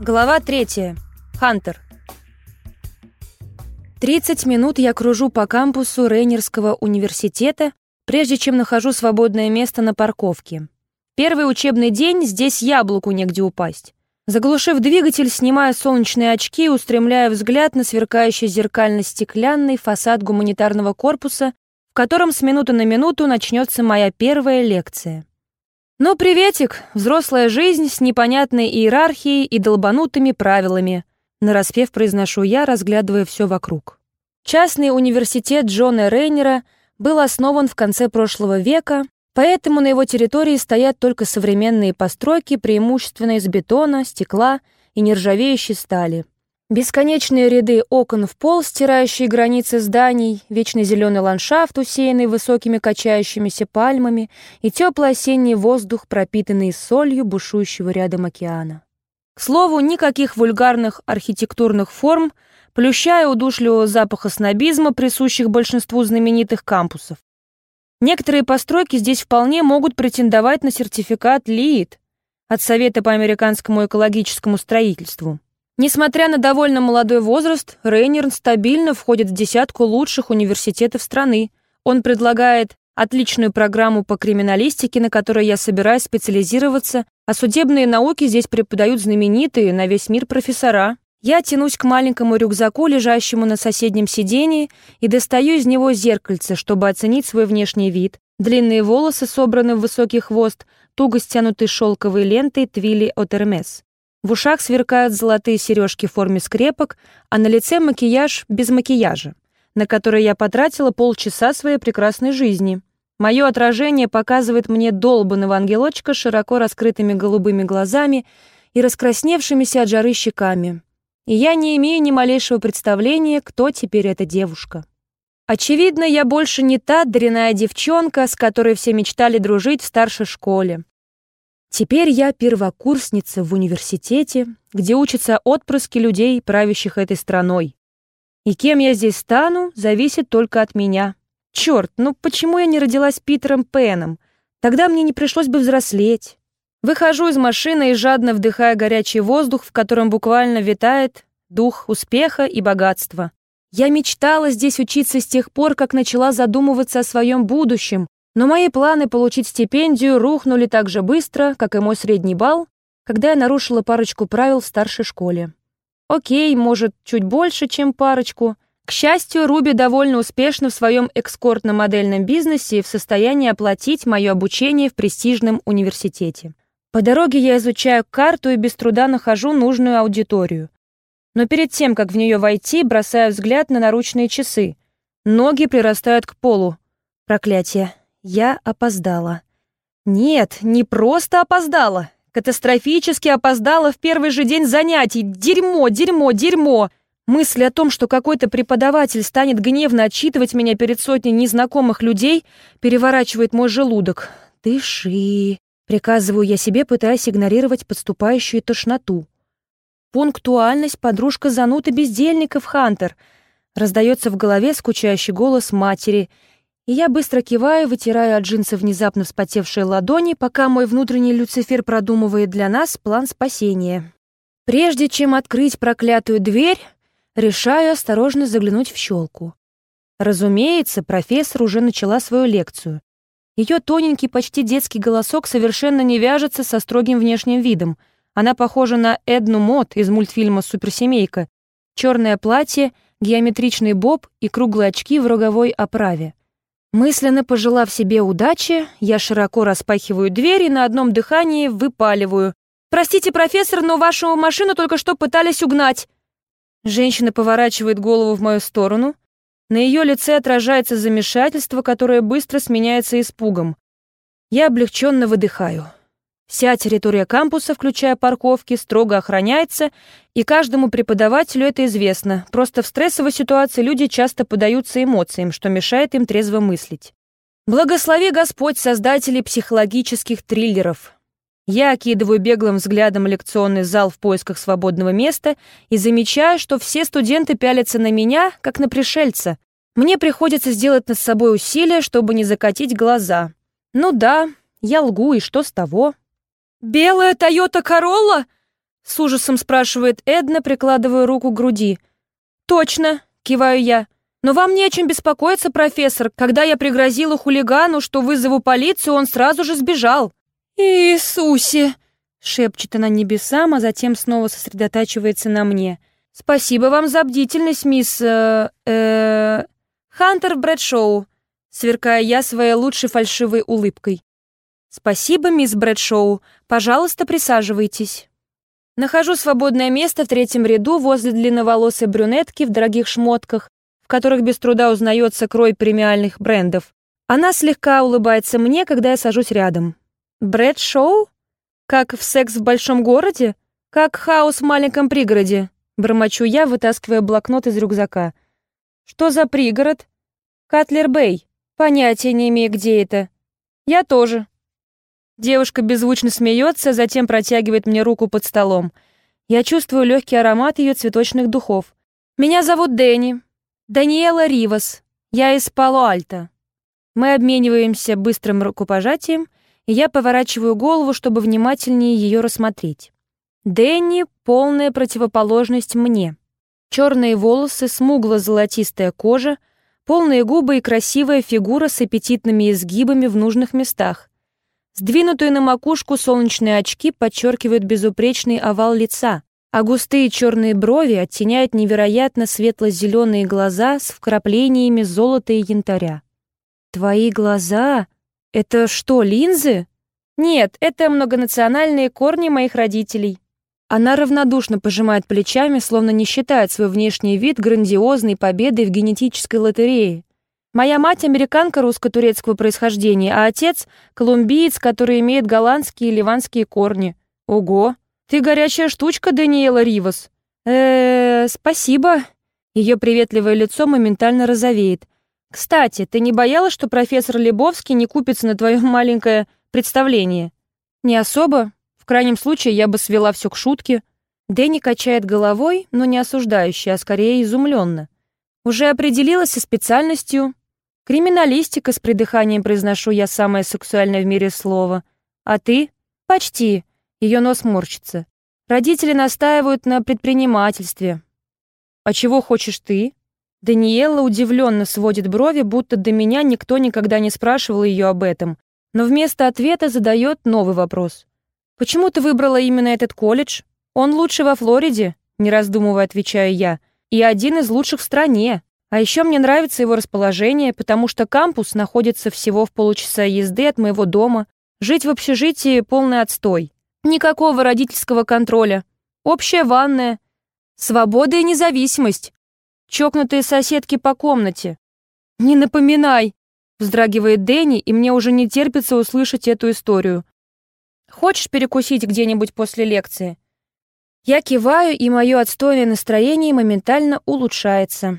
Глава третья. Хантер. 30 минут я кружу по кампусу Рейнерского университета, прежде чем нахожу свободное место на парковке. Первый учебный день, здесь яблоку негде упасть. Заглушив двигатель, снимаю солнечные очки и устремляю взгляд на сверкающий зеркально-стеклянный фасад гуманитарного корпуса, в котором с минуты на минуту начнется моя первая лекция. Ну, приветик, взрослая жизнь с непонятной иерархией и долбанутыми правилами. Нараспев произношу я, разглядывая все вокруг. Частный университет Джона Рейнера был основан в конце прошлого века, поэтому на его территории стоят только современные постройки, преимущественно из бетона, стекла и нержавеющей стали. Бесконечные ряды окон в пол, стирающие границы зданий, вечный зеленый ландшафт, усеянный высокими качающимися пальмами, и теплый осенний воздух, пропитанный солью бушующего рядом океана. К слову, никаких вульгарных архитектурных форм, плюща и удушливого запаха снобизма, присущих большинству знаменитых кампусов. Некоторые постройки здесь вполне могут претендовать на сертификат ЛИИТ от Совета по американскому экологическому строительству. Несмотря на довольно молодой возраст, Рейнер стабильно входит в десятку лучших университетов страны. Он предлагает отличную программу по криминалистике, на которой я собираюсь специализироваться, а судебные науки здесь преподают знаменитые на весь мир профессора. Я тянусь к маленькому рюкзаку, лежащему на соседнем сидении, и достаю из него зеркальце, чтобы оценить свой внешний вид. Длинные волосы собраны в высокий хвост, туго стянутый шелковой лентой твили от Эрмес. В ушах сверкают золотые сережки в форме скрепок, а на лице макияж без макияжа, на который я потратила полчаса своей прекрасной жизни. Мое отражение показывает мне долбанного ангелочка с широко раскрытыми голубыми глазами и раскрасневшимися от жары щеками. И я не имею ни малейшего представления, кто теперь эта девушка. Очевидно, я больше не та дряная девчонка, с которой все мечтали дружить в старшей школе. Теперь я первокурсница в университете, где учатся отпрыски людей, правящих этой страной. И кем я здесь стану, зависит только от меня. Черт, ну почему я не родилась Питером Пеном? Тогда мне не пришлось бы взрослеть. Выхожу из машины и жадно вдыхаю горячий воздух, в котором буквально витает дух успеха и богатства. Я мечтала здесь учиться с тех пор, как начала задумываться о своем будущем, но мои планы получить стипендию рухнули так же быстро, как и мой средний балл, когда я нарушила парочку правил в старшей школе. Окей, может, чуть больше, чем парочку. К счастью, Руби довольно успешно в своем экскортно-модельном бизнесе и в состоянии оплатить мое обучение в престижном университете. По дороге я изучаю карту и без труда нахожу нужную аудиторию. Но перед тем, как в нее войти, бросаю взгляд на наручные часы. Ноги прирастают к полу. Проклятие. Я опоздала. Нет, не просто опоздала. Катастрофически опоздала в первый же день занятий. Дерьмо, дерьмо, дерьмо. Мысль о том, что какой-то преподаватель станет гневно отчитывать меня перед сотней незнакомых людей, переворачивает мой желудок. «Дыши», — приказываю я себе, пытаясь игнорировать подступающую тошноту. «Пунктуальность, подружка зануты бездельников, Хантер», — раздается в голове скучающий голос матери — я быстро киваю, вытираю от джинса внезапно вспотевшие ладони, пока мой внутренний Люцифер продумывает для нас план спасения. Прежде чем открыть проклятую дверь, решаю осторожно заглянуть в щелку. Разумеется, профессор уже начала свою лекцию. Ее тоненький, почти детский голосок совершенно не вяжется со строгим внешним видом. Она похожа на Эдну Мот из мультфильма «Суперсемейка». Черное платье, геометричный боб и круглые очки в роговой оправе. Мысленно пожелав себе удачи, я широко распахиваю дверь и на одном дыхании выпаливаю. «Простите, профессор, но вашу машину только что пытались угнать!» Женщина поворачивает голову в мою сторону. На ее лице отражается замешательство, которое быстро сменяется испугом. Я облегченно выдыхаю. Вся территория кампуса, включая парковки, строго охраняется, и каждому преподавателю это известно. Просто в стрессовой ситуации люди часто подаются эмоциям, что мешает им трезво мыслить. Благослови Господь создателей психологических триллеров. Я окидываю беглым взглядом лекционный зал в поисках свободного места и замечаю, что все студенты пялятся на меня, как на пришельца. Мне приходится сделать над собой усилие, чтобы не закатить глаза. Ну да, я лгу, и что с того? «Белая Тойота Королла?» С ужасом спрашивает Эдна, прикладывая руку к груди. «Точно!» — киваю я. «Но вам не о чем беспокоиться, профессор. Когда я пригрозила хулигану, что вызову полицию, он сразу же сбежал». «Иисусе!» — шепчет она небесам, а затем снова сосредотачивается на мне. «Спасибо вам за бдительность, мисс... Э, э, Хантер Брэдшоу», сверкая я своей лучшей фальшивой улыбкой. «Спасибо, мисс Брэдшоу. Пожалуйста, присаживайтесь». Нахожу свободное место в третьем ряду возле длинноволосой брюнетки в дорогих шмотках, в которых без труда узнается крой премиальных брендов. Она слегка улыбается мне, когда я сажусь рядом. «Брэдшоу? Как в «Секс в большом городе»? Как «Хаос в маленьком пригороде»?» Бормочу я, вытаскивая блокнот из рюкзака. «Что за пригород?» «Катлер-Бэй. Понятия не имею, где это». «Я тоже». Девушка беззвучно смеется, затем протягивает мне руку под столом. Я чувствую легкий аромат ее цветочных духов. «Меня зовут Дэнни. Даниэла Ривас. Я из Пало-Альто». Мы обмениваемся быстрым рукопожатием, и я поворачиваю голову, чтобы внимательнее ее рассмотреть. Дэнни — полная противоположность мне. Черные волосы, смугло-золотистая кожа, полные губы и красивая фигура с аппетитными изгибами в нужных местах. Сдвинутые на макушку солнечные очки подчеркивают безупречный овал лица, а густые черные брови оттеняют невероятно светло-зеленые глаза с вкраплениями золота и янтаря. «Твои глаза? Это что, линзы?» «Нет, это многонациональные корни моих родителей», она равнодушно пожимает плечами, словно не считает свой внешний вид грандиозной победой в генетической лотерее. Моя мать американка русско-турецкого происхождения, а отец — колумбиец, который имеет голландские и ливанские корни. Ого! Ты горячая штучка, Даниэла Ривас. э, спасибо. Ее приветливое лицо моментально розовеет. Кстати, ты не боялась, что профессор Лебовский не купится на твое маленькое представление? Не особо, крайнем случае я бы свела все к шутке. Дэнни качает головой, но не осуждающе, а скорее изумленно. Уже определилась со специальностью. Криминалистика с придыханием произношу я самое сексуальное в мире слово. А ты? Почти. Ее нос морщится. Родители настаивают на предпринимательстве. А чего хочешь ты? Даниэла удивленно сводит брови, будто до меня никто никогда не спрашивал ее об этом, но вместо ответа задает новый вопрос. «Почему ты выбрала именно этот колледж? Он лучший во Флориде», — не раздумывая отвечаю я, «и один из лучших в стране. А еще мне нравится его расположение, потому что кампус находится всего в полчаса езды от моего дома. Жить в общежитии — полный отстой. Никакого родительского контроля. Общая ванная. Свобода и независимость. Чокнутые соседки по комнате. «Не напоминай!» — вздрагивает Дэнни, и мне уже не терпится услышать эту историю. Хочешь перекусить где-нибудь после лекции?» Я киваю, и мое отстойное настроение моментально улучшается.